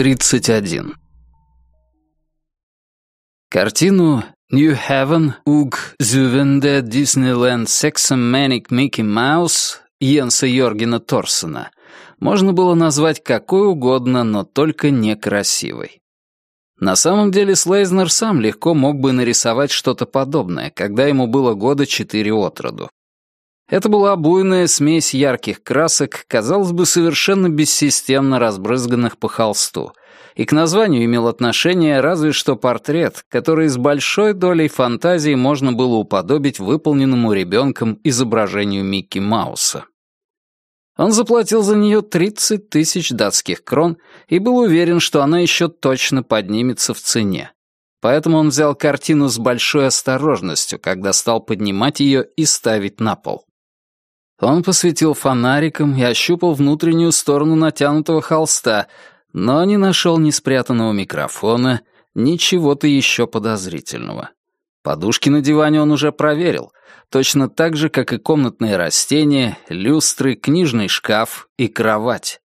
31. Картину «New Heaven Уг Зювенде Disneyland Sexomanic Mickey Mouse» Йенса Йоргена Торсона можно было назвать какой угодно, но только некрасивой. На самом деле Слейзнер сам легко мог бы нарисовать что-то подобное, когда ему было года четыре от роду. Это была буйная смесь ярких красок, казалось бы, совершенно бессистемно разбрызганных по холсту, и к названию имел отношение разве что портрет, который с большой долей фантазии можно было уподобить выполненному ребенком изображению Микки Мауса. Он заплатил за нее 30 тысяч датских крон и был уверен, что она еще точно поднимется в цене. Поэтому он взял картину с большой осторожностью, когда стал поднимать ее и ставить на пол. Он посветил фонариком и ощупал внутреннюю сторону натянутого холста, но не нашел ни спрятанного микрофона, ни чего-то еще подозрительного. Подушки на диване он уже проверил, точно так же, как и комнатные растения, люстры, книжный шкаф и кровать.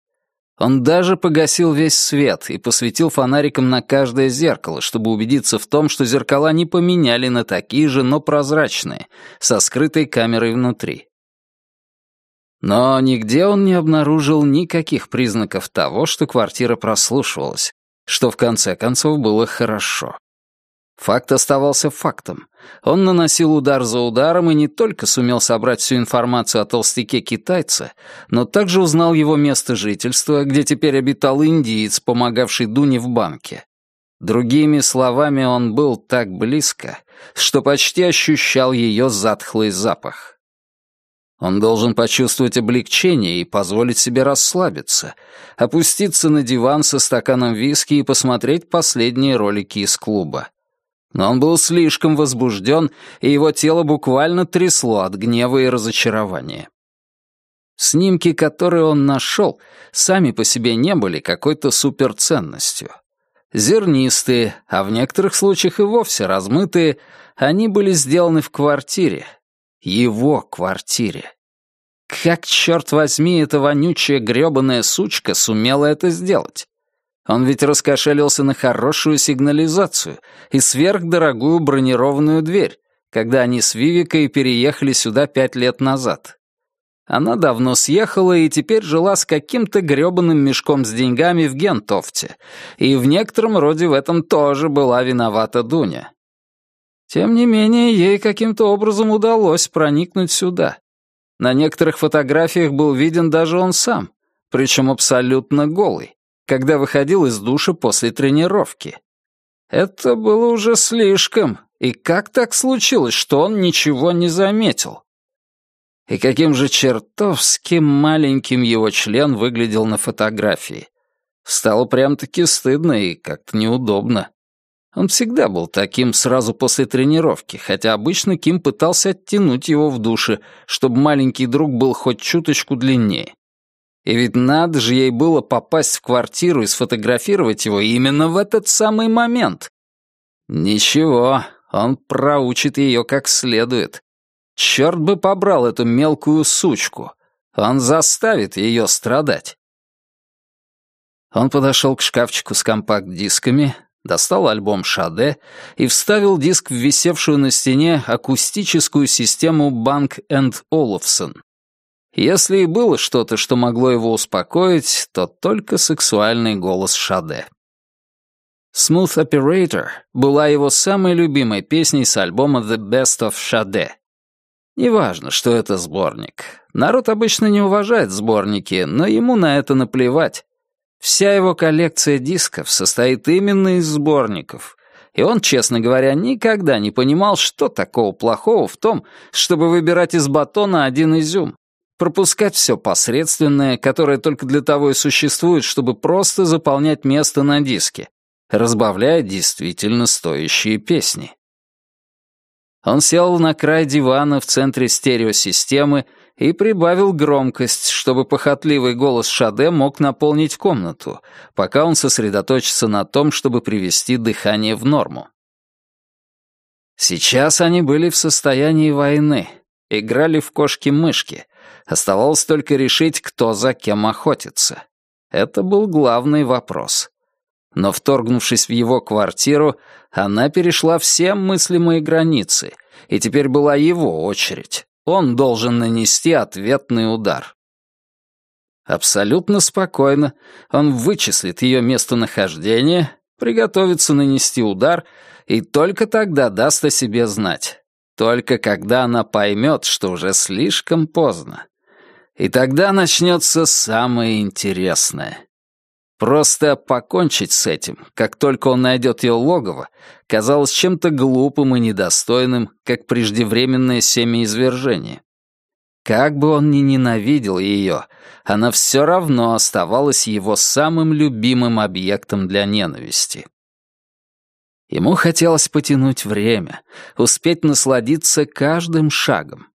Он даже погасил весь свет и посветил фонариком на каждое зеркало, чтобы убедиться в том, что зеркала не поменяли на такие же, но прозрачные, со скрытой камерой внутри. Но нигде он не обнаружил никаких признаков того, что квартира прослушивалась, что в конце концов было хорошо. Факт оставался фактом. Он наносил удар за ударом и не только сумел собрать всю информацию о толстяке-китайце, но также узнал его место жительства, где теперь обитал индиец, помогавший Дуне в банке. Другими словами, он был так близко, что почти ощущал ее затхлый запах. Он должен почувствовать облегчение и позволить себе расслабиться, опуститься на диван со стаканом виски и посмотреть последние ролики из клуба. Но он был слишком возбужден, и его тело буквально трясло от гнева и разочарования. Снимки, которые он нашел, сами по себе не были какой-то суперценностью. Зернистые, а в некоторых случаях и вовсе размытые, они были сделаны в квартире, его квартире. Как, черт возьми, эта вонючая грёбаная сучка сумела это сделать? Он ведь раскошелился на хорошую сигнализацию и сверхдорогую бронированную дверь, когда они с Вивикой переехали сюда пять лет назад. Она давно съехала и теперь жила с каким-то грёбаным мешком с деньгами в Гентофте, и в некотором роде в этом тоже была виновата Дуня. Тем не менее, ей каким-то образом удалось проникнуть сюда. На некоторых фотографиях был виден даже он сам, причем абсолютно голый, когда выходил из душа после тренировки. Это было уже слишком, и как так случилось, что он ничего не заметил? И каким же чертовски маленьким его член выглядел на фотографии. Стало прям-таки стыдно и как-то неудобно. Он всегда был таким сразу после тренировки, хотя обычно Ким пытался оттянуть его в душе, чтобы маленький друг был хоть чуточку длиннее. И ведь надо же ей было попасть в квартиру и сфотографировать его именно в этот самый момент. Ничего, он проучит ее как следует. Черт бы побрал эту мелкую сучку. Он заставит ее страдать. Он подошел к шкафчику с компакт-дисками, достал альбом Шаде и вставил диск в висевшую на стене акустическую систему Bank Olufsen. Если и было что-то, что могло его успокоить, то только сексуальный голос Шаде. «Smooth Operator» была его самой любимой песней с альбома «The Best of Shade». Неважно, что это сборник. Народ обычно не уважает сборники, но ему на это наплевать. Вся его коллекция дисков состоит именно из сборников, и он, честно говоря, никогда не понимал, что такого плохого в том, чтобы выбирать из батона один изюм, пропускать все посредственное, которое только для того и существует, чтобы просто заполнять место на диске, разбавляя действительно стоящие песни. Он сел на край дивана в центре стереосистемы и прибавил громкость, чтобы похотливый голос Шаде мог наполнить комнату, пока он сосредоточится на том, чтобы привести дыхание в норму. Сейчас они были в состоянии войны, играли в кошки-мышки. Оставалось только решить, кто за кем охотится. Это был главный вопрос. Но вторгнувшись в его квартиру, она перешла все мыслимые границы, и теперь была его очередь. Он должен нанести ответный удар. Абсолютно спокойно он вычислит ее местонахождение, приготовится нанести удар и только тогда даст о себе знать. Только когда она поймет, что уже слишком поздно. И тогда начнется самое интересное. Просто покончить с этим, как только он найдет ее логово, казалось чем-то глупым и недостойным, как преждевременное семяизвержение. Как бы он ни ненавидел ее, она все равно оставалась его самым любимым объектом для ненависти. Ему хотелось потянуть время, успеть насладиться каждым шагом.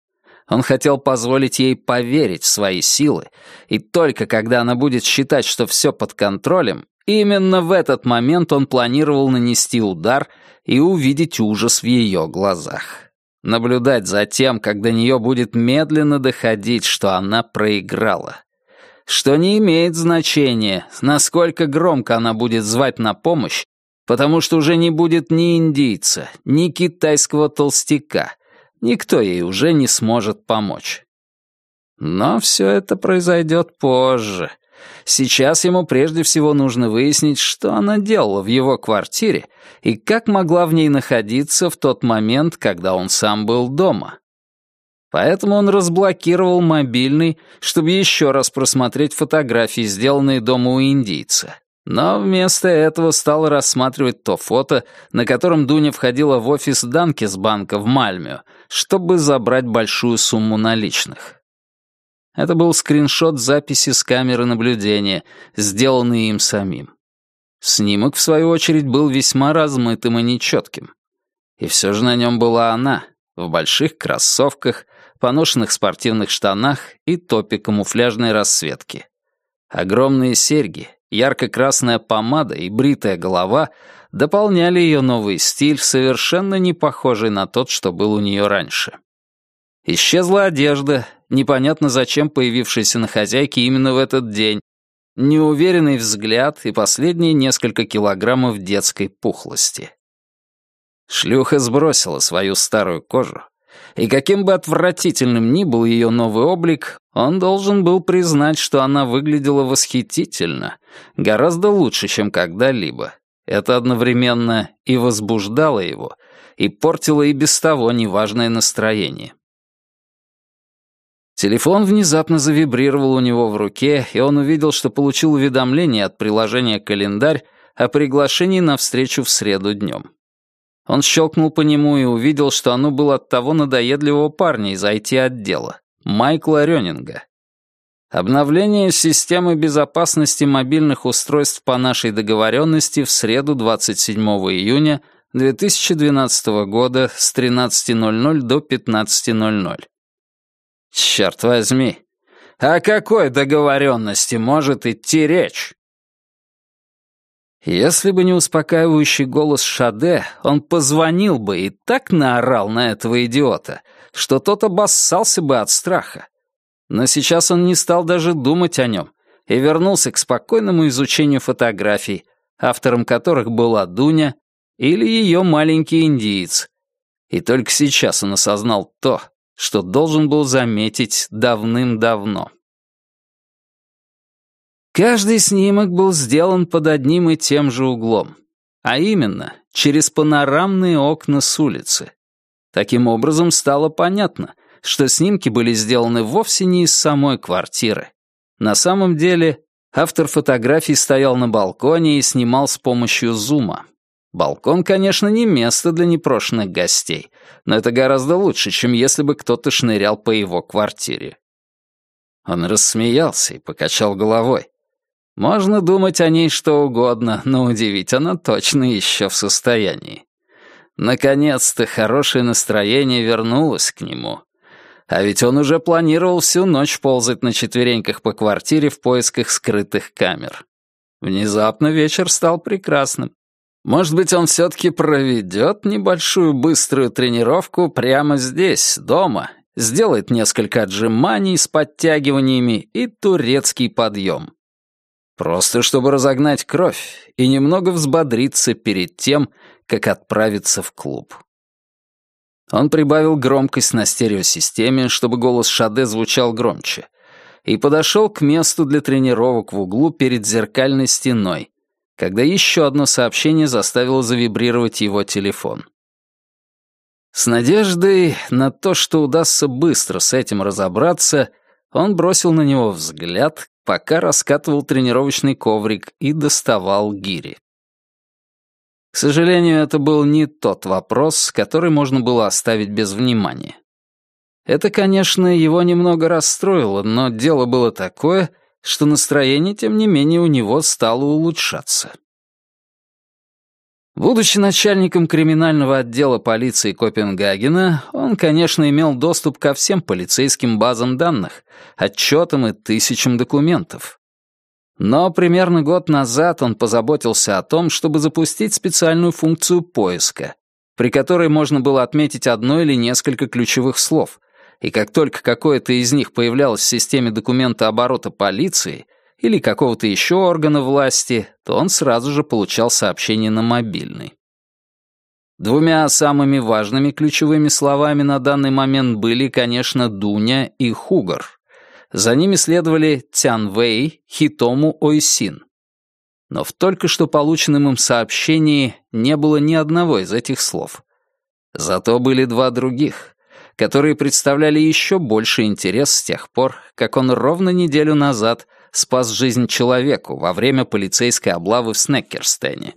Он хотел позволить ей поверить в свои силы, и только когда она будет считать, что все под контролем, именно в этот момент он планировал нанести удар и увидеть ужас в ее глазах. Наблюдать за тем, как до нее будет медленно доходить, что она проиграла. Что не имеет значения, насколько громко она будет звать на помощь, потому что уже не будет ни индийца, ни китайского толстяка. Никто ей уже не сможет помочь. Но все это произойдет позже. Сейчас ему прежде всего нужно выяснить, что она делала в его квартире и как могла в ней находиться в тот момент, когда он сам был дома. Поэтому он разблокировал мобильный, чтобы еще раз просмотреть фотографии, сделанные дома у индийца. Но вместо этого стал рассматривать то фото, на котором Дуня входила в офис Данкисбанка в Мальме, чтобы забрать большую сумму наличных. Это был скриншот записи с камеры наблюдения, сделанный им самим. Снимок, в свою очередь, был весьма размытым и нечетким. И все же на нем была она, в больших кроссовках, поношенных спортивных штанах и топе камуфляжной расцветки. Огромные серьги, Ярко-красная помада и бритая голова дополняли ее новый стиль, совершенно не похожий на тот, что был у нее раньше. Исчезла одежда, непонятно зачем появившаяся на хозяйке именно в этот день, неуверенный взгляд и последние несколько килограммов детской пухлости. Шлюха сбросила свою старую кожу, и каким бы отвратительным ни был ее новый облик, он должен был признать, что она выглядела восхитительно, гораздо лучше, чем когда-либо. Это одновременно и возбуждало его, и портило и без того неважное настроение. Телефон внезапно завибрировал у него в руке, и он увидел, что получил уведомление от приложения «Календарь» о приглашении на встречу в среду днем. Он щелкнул по нему и увидел, что оно было от того надоедливого парня из IT-отдела, Майкла Рёнинга. Обновление системы безопасности мобильных устройств по нашей договоренности в среду 27 июня 2012 года с 13.00 до 15.00. Черт возьми, о какой договоренности может идти речь? Если бы не успокаивающий голос Шаде, он позвонил бы и так наорал на этого идиота, что тот обоссался бы от страха. Но сейчас он не стал даже думать о нем и вернулся к спокойному изучению фотографий, автором которых была Дуня или ее маленький индиец. И только сейчас он осознал то, что должен был заметить давным-давно. Каждый снимок был сделан под одним и тем же углом, а именно через панорамные окна с улицы. Таким образом стало понятно, что снимки были сделаны вовсе не из самой квартиры. На самом деле автор фотографий стоял на балконе и снимал с помощью зума. Балкон, конечно, не место для непрошенных гостей, но это гораздо лучше, чем если бы кто-то шнырял по его квартире. Он рассмеялся и покачал головой. Можно думать о ней что угодно, но удивить она точно еще в состоянии. Наконец-то хорошее настроение вернулось к нему. А ведь он уже планировал всю ночь ползать на четвереньках по квартире в поисках скрытых камер. Внезапно вечер стал прекрасным. Может быть, он все-таки проведет небольшую быструю тренировку прямо здесь, дома, сделает несколько отжиманий с подтягиваниями и турецкий подъем. Просто чтобы разогнать кровь и немного взбодриться перед тем, как отправиться в клуб. Он прибавил громкость на стереосистеме, чтобы голос Шаде звучал громче, и подошел к месту для тренировок в углу перед зеркальной стеной, когда еще одно сообщение заставило завибрировать его телефон. С надеждой на то, что удастся быстро с этим разобраться, он бросил на него взгляд, пока раскатывал тренировочный коврик и доставал гири. К сожалению, это был не тот вопрос, который можно было оставить без внимания. Это, конечно, его немного расстроило, но дело было такое, что настроение, тем не менее, у него стало улучшаться. Будучи начальником криминального отдела полиции Копенгагена, он, конечно, имел доступ ко всем полицейским базам данных, отчетам и тысячам документов. Но примерно год назад он позаботился о том, чтобы запустить специальную функцию поиска, при которой можно было отметить одно или несколько ключевых слов, и как только какое-то из них появлялось в системе документа оборота полиции или какого-то еще органа власти, то он сразу же получал сообщение на мобильный. Двумя самыми важными ключевыми словами на данный момент были, конечно, Дуня и Хугар. За ними следовали Тянвэй, Хитому Ойсин. Но в только что полученном им сообщении не было ни одного из этих слов. Зато были два других, которые представляли еще больше интерес с тех пор, как он ровно неделю назад спас жизнь человеку во время полицейской облавы в Снеккерстене.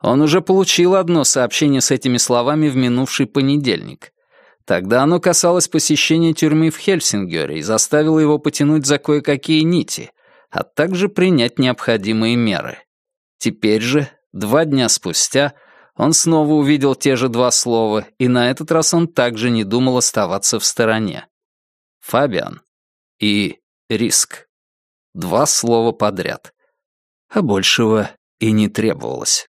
Он уже получил одно сообщение с этими словами в минувший понедельник, Тогда оно касалось посещения тюрьмы в Хельсингере и заставило его потянуть за кое-какие нити, а также принять необходимые меры. Теперь же, два дня спустя, он снова увидел те же два слова, и на этот раз он также не думал оставаться в стороне. Фабиан и риск. Два слова подряд. А большего и не требовалось.